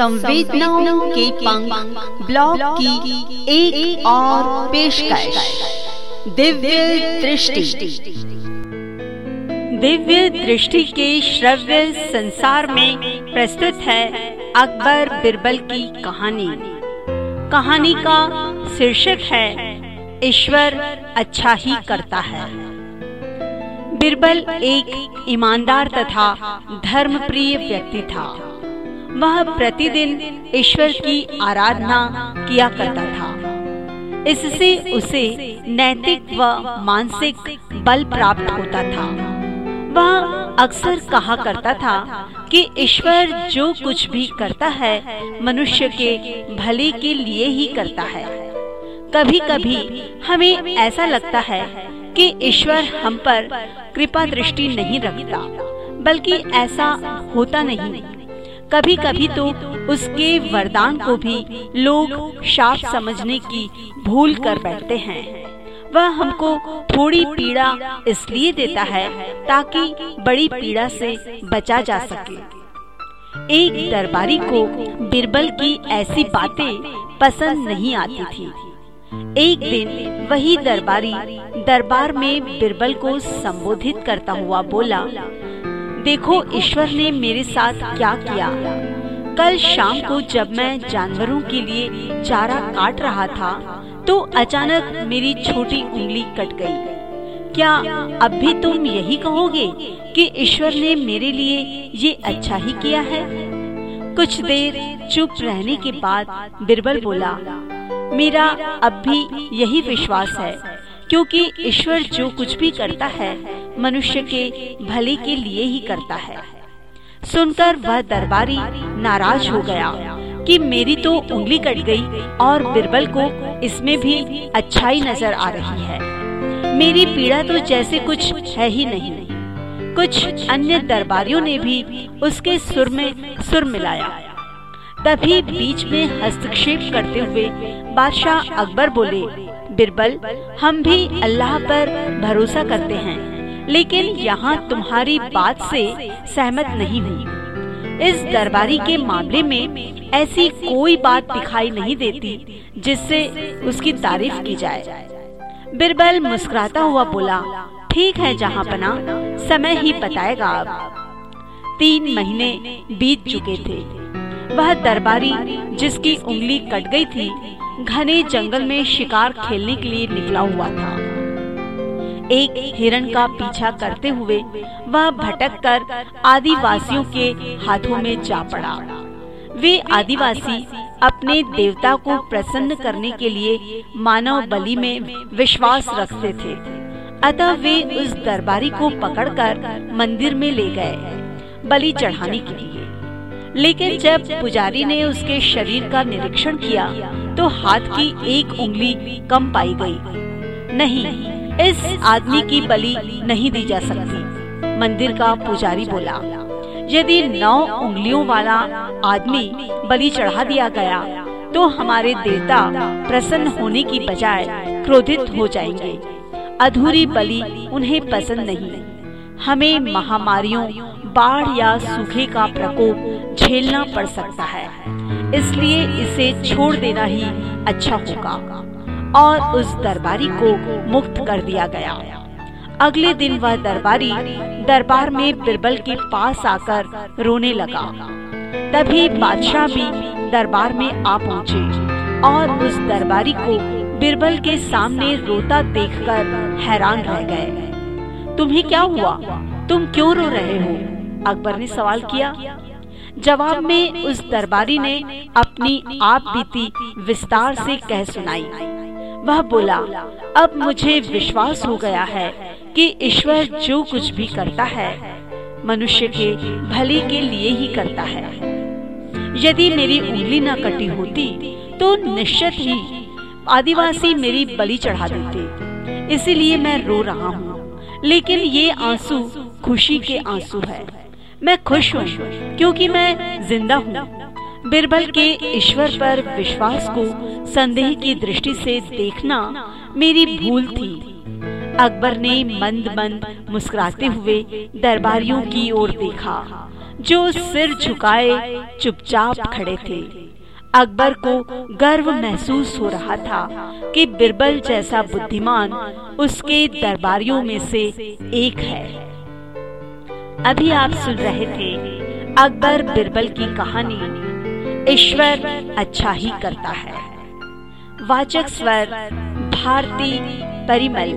संवेदनाओं के पंख ब्लॉग की एक, एक और पेशकश। दिव्य दृष्टि। दिव्य दृष्टि के श्रव्य संसार में प्रस्तुत है अकबर बिरबल की कहानी। कहानी का शीर्षक है ईश्वर अच्छा ही करता है। बिरबल एक ईमानदार तथा धर्मप्रिय व्यक्ति था। वह प्रतिदिन ईश्वर की आराधना किया करता था। इससे उसे नैतिक व मानसिक बल प्राप्त होता था। वह अक्सर कहा करता था कि ईश्वर जो कुछ भी करता है, मनुष्य के भले के लिए ही करता है। कभी कभी हमें ऐसा लगता है कि ईश्वर हम पर कृपा दृष्टि नहीं रखता, बल्कि ऐसा होता नहीं। कभी कभी तो उसके वरदान को भी लोग शाप समझने की भूल कर बैठते हैं। वह हमको थोड़ी पीड़ा इसलिए देता है ताकि बड़ी पीड़ा से बचा जा सके। एक दरबारी को बिरबल की ऐसी बातें पसंद नहीं आती थी। एक दिन वही दरबारी दरबार में बिरबल को संबोधित करता हुआ बोला देखो, ईश्वर ने मेरे साथ क्या किया। कल शाम को जब मैं जानवरों के लिए चारा काट रहा था तो अचानक मेरी छोटी उंगली कट गई। क्या अब भी तुम यही कहोगे कि ईश्वर ने मेरे लिए ये अच्छा ही किया है? कुछ देर चुप रहने के बाद बिरबल बोला, मेरा अब भी यही विश्वास है। क्योंकि ईश्वर जो कुछ भी करता है मनुष्य के भले के लिए ही करता है। सुनकर वह दरबारी नाराज़ हो गया कि मेरी तो उंगली कट गई और बिरबल को इसमें भी अच्छाई नज़र आ रही है। मेरी पीड़ा तो जैसे कुछ है ही नहीं। कुछ अन्य दरबारियों ने भी उसके सुर में सुर मिलाया। तभी बीच में हस्तक्षेप करते हुए बादशाह अकबर बोले बिरबल हम भी अल्लाह पर भरोसा करते हैं। लेकिन यहाँ तुम्हारी बात से सहमत नहीं हुई इस दरबारी के मामले में ऐसी कोई बात दिखाई नहीं देती जिससे उसकी तारीफ़ की जाए। बिरबल मुस्कुराता हुआ बोला, ठीक है, जहाँ पना, समय ही बताएगा अब। तीन महीने बीत चुके थे। वह दरबारी जिसकी उंगली कट गई थी घने जंगल में शिकार खेलने के लिए निकला हुआ था। एक हिरण का पीछा करते हुए वह भटक कर आदिवासियों के हाथों में जा पड़ा। वे आदिवासी अपने देवता को प्रसन्न करने के लिए मानव बलि में विश्वास रखते थे। अतः वे उस दरबारी को पकड़कर मंदिर में ले गए, बलि चढ़ाने के लिए। लेकिन जब पुजारी ने उसके शरीर का निरीक्षण किया तो हाथ की एक उंगली कम पाई गई। नहीं, इस आदमी की बलि नहीं दी जा सकती। मंदिर का पुजारी बोला, यदि नौ उंगलियों वाला आदमी बलि चढ़ा दिया गया तो हमारे देवता प्रसन्न होने की बजाय क्रोधित हो जाएँगे। अधूरी बलि उन्हें पसंद नहीं। हमें महामारियों बाढ़ या सूखे का प्रकोप झेलना पड़ सकता है। इसलिए इसे छोड़ देना ही अच्छा होगा। और उस दरबारी को मुक्त कर दिया गया। अगले दिन वह दरबारी दरबार में बिरबल के पास आकर रोने लगा। तभी बादशाह भी दरबार में आ पहुँचे और उस दरबारी को बिरबल के सामने रोता देखकर हैरान रह गए। तुम्हें क्या हुआ? तुम क्यों रो रहे हो? अकबर ने सवाल किया, जवाब में उस दरबारी ने अपनी आप बीती विस्तार से कह सुनाई। वह बोला, अब मुझे विश्वास हो गया है कि ईश्वर जो कुछ भी करता है, मनुष्य के भले के लिए ही करता है। यदि मेरी उंगली न कटी होती तो निश्चित ही आदिवासी मेरी बलि चढ़ा देते। इसीलिए मैं रो रहा हूँ, लेकिन ये आँसू खुशी के आँसू है। मैं खुश हूँ, क्योंकि मैं ज़िंदा हूँ। बिरबल के ईश्वर पर विश्वास को संदेह की दृष्टि से देखना मेरी भूल थी। अकबर ने मंद मंद मुस्कुराते हुए दरबारियों की ओर देखा, जो सिर झुकाए चुपचाप खड़े थे। अकबर को गर्व महसूस हो रहा था कि बिरबल जैसा बुद्धिमान उसके दरबारियों में से एक है। अभी आप सुन रहे थे अकबर बिरबल की कहानी, ईश्वर अच्छा ही करता है। वाचक स्वर, भारती परिमल।